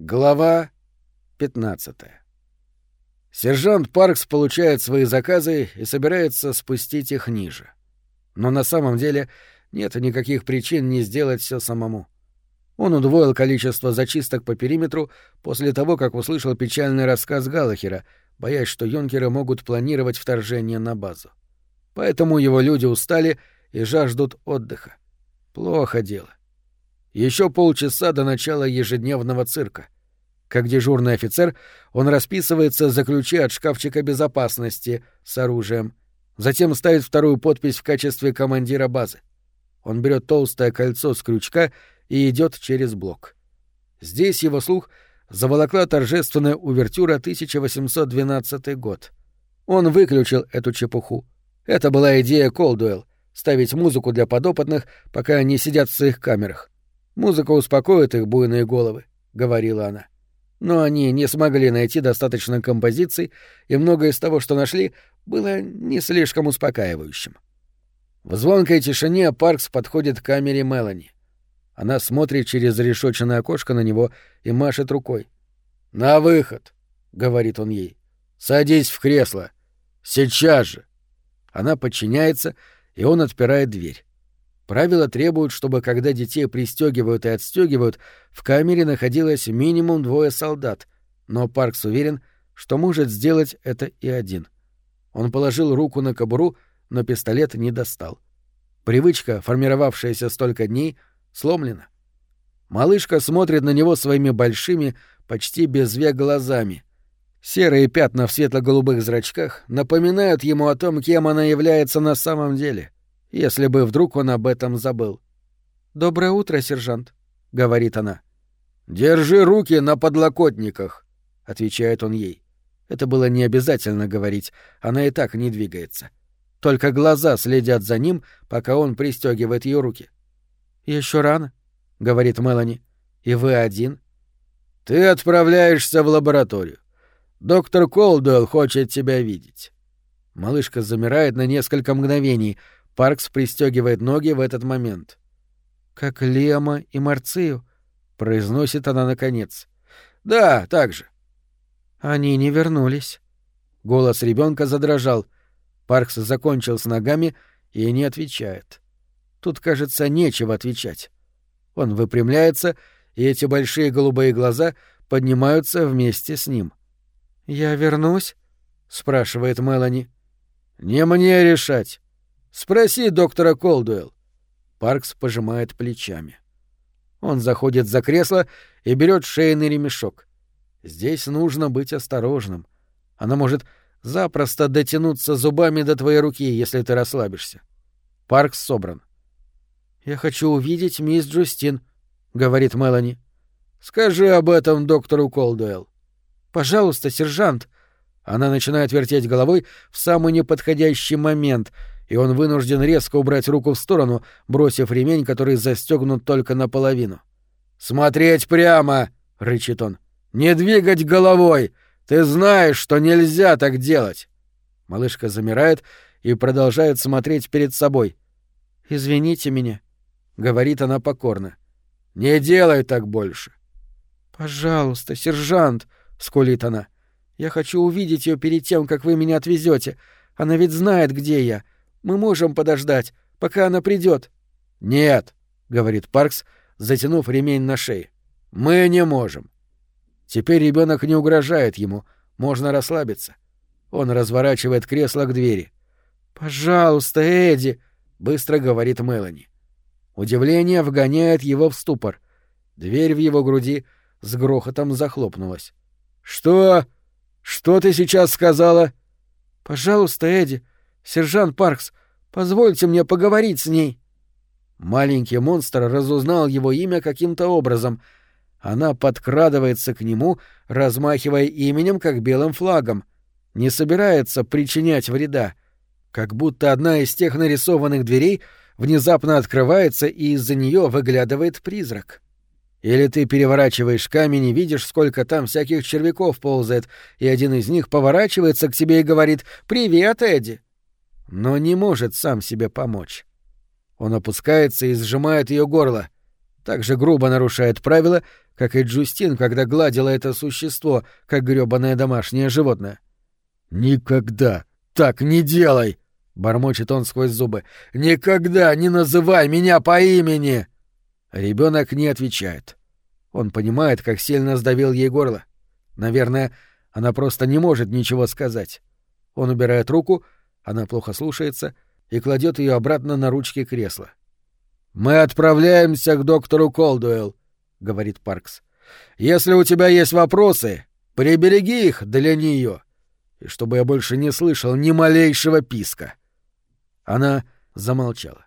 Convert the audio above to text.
Глава 15 Сержант Паркс получает свои заказы и собирается спустить их ниже. Но на самом деле нет никаких причин не сделать все самому. Он удвоил количество зачисток по периметру после того, как услышал печальный рассказ Галлахера, боясь, что юнкеры могут планировать вторжение на базу. Поэтому его люди устали и жаждут отдыха. Плохо дело. Еще полчаса до начала ежедневного цирка. Как дежурный офицер, он расписывается за ключи от шкафчика безопасности с оружием. Затем ставит вторую подпись в качестве командира базы. Он берет толстое кольцо с крючка и идет через блок. Здесь его слух заволокла торжественная увертюра 1812 год. Он выключил эту чепуху. Это была идея Колдуэлл — ставить музыку для подопытных, пока они сидят в своих камерах. Музыка успокоит их буйные головы, — говорила она. Но они не смогли найти достаточно композиций, и многое из того, что нашли, было не слишком успокаивающим. В звонкой тишине Паркс подходит к камере Мелани. Она смотрит через решетчатое окошко на него и машет рукой. «На выход!» — говорит он ей. «Садись в кресло! Сейчас же!» Она подчиняется, и он отпирает дверь. Правила требуют, чтобы когда детей пристегивают и отстегивают, в камере находилось минимум двое солдат, но Паркс уверен, что может сделать это и один. Он положил руку на кобуру, но пистолет не достал. Привычка, формировавшаяся столько дней, сломлена. Малышка смотрит на него своими большими, почти без век глазами. Серые пятна в светло-голубых зрачках напоминают ему о том, кем она является на самом деле — если бы вдруг он об этом забыл. «Доброе утро, сержант», — говорит она. «Держи руки на подлокотниках», — отвечает он ей. Это было не обязательно говорить, она и так не двигается. Только глаза следят за ним, пока он пристегивает ее руки. Еще рано, — говорит Мелани. «И вы один?» «Ты отправляешься в лабораторию. Доктор Колдуэлл хочет тебя видеть». Малышка замирает на несколько мгновений — Паркс пристегивает ноги в этот момент. «Как Лема и Марцию», — произносит она наконец. «Да, так же». «Они не вернулись». Голос ребенка задрожал. Паркс закончил с ногами и не отвечает. Тут, кажется, нечего отвечать. Он выпрямляется, и эти большие голубые глаза поднимаются вместе с ним. «Я вернусь?» — спрашивает Мелани. «Не мне решать. Спроси доктора Колдуэлл. Паркс пожимает плечами. Он заходит за кресло и берет шейный ремешок. Здесь нужно быть осторожным. Она может запросто дотянуться зубами до твоей руки, если ты расслабишься. Паркс собран. «Я хочу увидеть мисс Джустин», — говорит Мелани. «Скажи об этом доктору Колдуэлл». «Пожалуйста, сержант». Она начинает вертеть головой в самый неподходящий момент — и он вынужден резко убрать руку в сторону, бросив ремень, который застегнут только наполовину. «Смотреть прямо!» — рычит он. «Не двигать головой! Ты знаешь, что нельзя так делать!» Малышка замирает и продолжает смотреть перед собой. «Извините меня», — говорит она покорно. «Не делай так больше». «Пожалуйста, сержант», — скулит она. «Я хочу увидеть ее перед тем, как вы меня отвезете. Она ведь знает, где я. Мы можем подождать, пока она придет. Нет, говорит Паркс, затянув ремень на шее. Мы не можем. Теперь ребенок не угрожает ему, можно расслабиться. Он разворачивает кресло к двери. Пожалуйста, Эдди, быстро говорит Мелани. Удивление вгоняет его в ступор. Дверь в его груди с грохотом захлопнулась. Что? Что ты сейчас сказала? Пожалуйста, Эдди, «Сержант Паркс, позвольте мне поговорить с ней». Маленький монстр разузнал его имя каким-то образом. Она подкрадывается к нему, размахивая именем, как белым флагом. Не собирается причинять вреда. Как будто одна из тех нарисованных дверей внезапно открывается, и из-за нее выглядывает призрак. Или ты переворачиваешь камень и видишь, сколько там всяких червяков ползает, и один из них поворачивается к тебе и говорит «Привет, Эдди!» Но не может сам себе помочь. Он опускается и сжимает ее горло. так же грубо нарушает правила, как и Джустин, когда гладила это существо, как грёбаное домашнее животное. «Никогда так не делай!» — бормочет он сквозь зубы. «Никогда не называй меня по имени!» Ребенок не отвечает. Он понимает, как сильно сдавил ей горло. Наверное, она просто не может ничего сказать. Он убирает руку, она плохо слушается и кладет ее обратно на ручки кресла. «Мы отправляемся к доктору Колдуэлл», — говорит Паркс. «Если у тебя есть вопросы, прибереги их для нее, и чтобы я больше не слышал ни малейшего писка». Она замолчала.